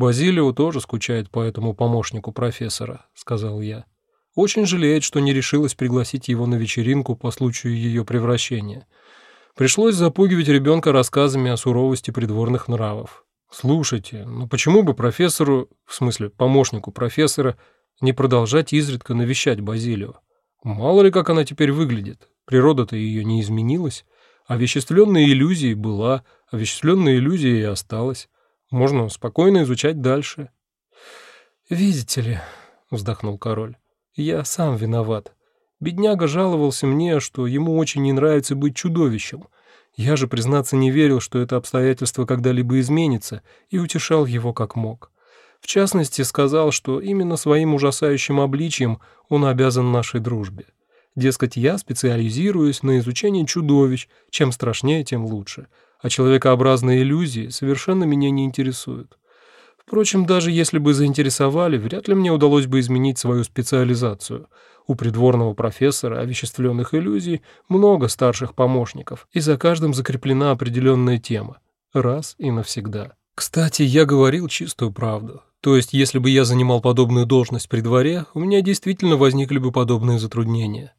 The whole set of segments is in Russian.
«Базилио тоже скучает по этому помощнику профессора», — сказал я. «Очень жалеет, что не решилась пригласить его на вечеринку по случаю ее превращения. Пришлось запугивать ребенка рассказами о суровости придворных нравов. Слушайте, ну почему бы профессору, в смысле помощнику профессора, не продолжать изредка навещать Базилио? Мало ли, как она теперь выглядит. Природа-то ее не изменилась. Овеществленная иллюзия была, овеществленная иллюзия и осталась. Можно спокойно изучать дальше. «Видите ли», — вздохнул король, — «я сам виноват. Бедняга жаловался мне, что ему очень не нравится быть чудовищем. Я же, признаться, не верил, что это обстоятельство когда-либо изменится, и утешал его как мог. В частности, сказал, что именно своим ужасающим обличием он обязан нашей дружбе. Дескать, я специализируюсь на изучении чудовищ, чем страшнее, тем лучше, а человекообразные иллюзии совершенно меня не интересуют. Впрочем, даже если бы заинтересовали, вряд ли мне удалось бы изменить свою специализацию. У придворного профессора овеществленных иллюзий много старших помощников, и за каждым закреплена определенная тема. Раз и навсегда. Кстати, я говорил чистую правду. То есть, если бы я занимал подобную должность при дворе, у меня действительно возникли бы подобные затруднения.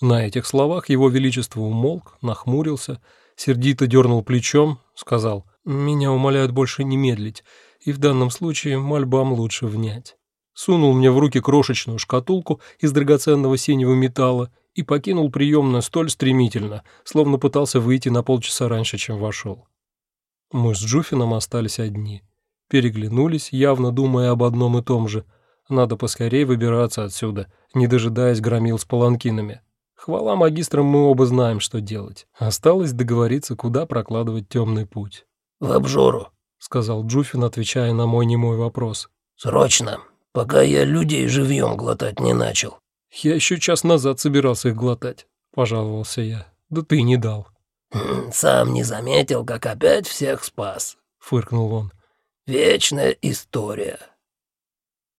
На этих словах его величество умолк, нахмурился, сердито дернул плечом, сказал, «Меня умоляют больше не медлить, и в данном случае мольбам лучше внять». Сунул мне в руки крошечную шкатулку из драгоценного синего металла и покинул приемную столь стремительно, словно пытался выйти на полчаса раньше, чем вошел. Мы с Джуфином остались одни. Переглянулись, явно думая об одном и том же. Надо поскорее выбираться отсюда, не дожидаясь громил с паланкинами. Хвала магистрам, мы оба знаем, что делать. Осталось договориться, куда прокладывать темный путь. «В обжору», — сказал Джуфин, отвечая на мой немой вопрос. «Срочно, пока я людей живьем глотать не начал». «Я еще час назад собирался их глотать», — пожаловался я. «Да ты не дал». «Хм, «Сам не заметил, как опять всех спас», — фыркнул он. «Вечная история».